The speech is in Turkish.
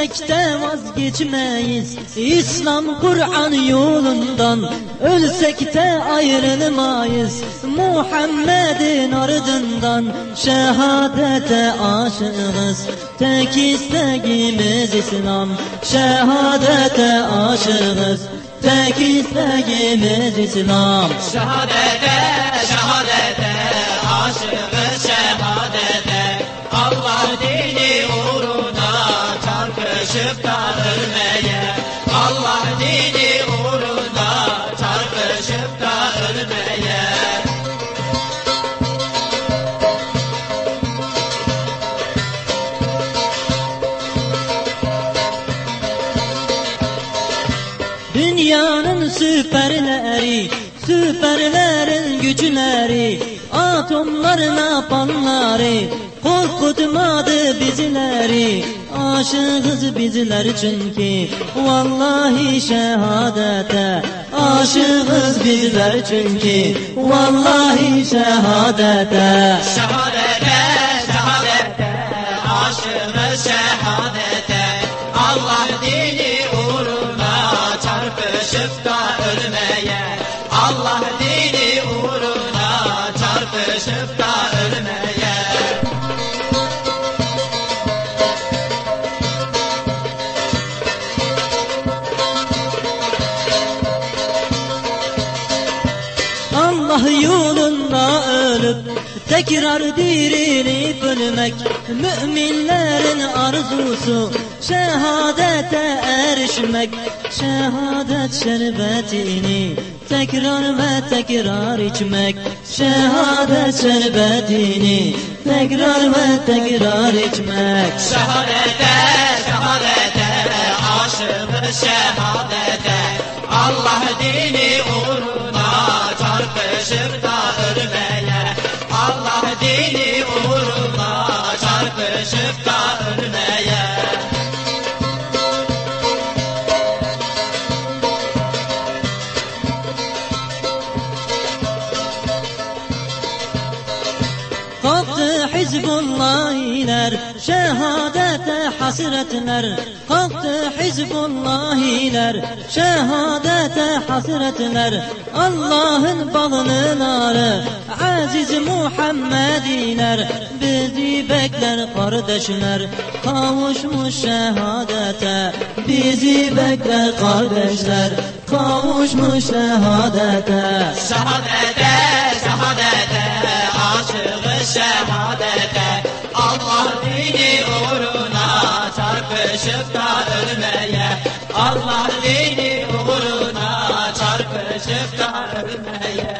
Ölsek de vazgeçmeyiz. İslam Kur'an yolundan Ölsek de ayrılmayız. Muhammed'in ardından Şehadete aşığız. Tek isteğimiz İslam. Şehadete aşığız. Tek isteğimiz İslam. Şehadete, şehadete, aşığız Dünyanın süperleri, süperlerin güçleri, atomların apanları, korkutmadı bizleri. Aşığız bizler çünkü, vallahi şehadete. Aşığız bizler çünkü, vallahi şehadete. Şehadete, şehadete, aşığız şehadete Allah dini uğruna çarpışıp da ölmeye Allah dini uğruna çarpışıp da ölmeye Allah yolunda ölüp tekrar dirilip ölmek müminlerin arzusu şehadete erişmek şehadet şerbetini tekrar ve tekrar içmek şehadet şerbetini tekrar ve tekrar içmek. Şehadete, şehadete, aşığız şehadete. Allah dini uğruna çarpışıp da Kalktı Hizbullahiler şehadete hasretler Kalktı Hizbullahiler şehadete hasretler Allah'ın balınları aziz Muhammediler Bizi bekler kardeşler kavuşmuş şehadete. Bizi bekler kardeşler kavuşmuş şehadete. Şehadete, şehadete, aşığız şehadete Allah dini uğruna çarpışıp da ölmeye. Allah dini uğruna çarpışıp da ölmeye.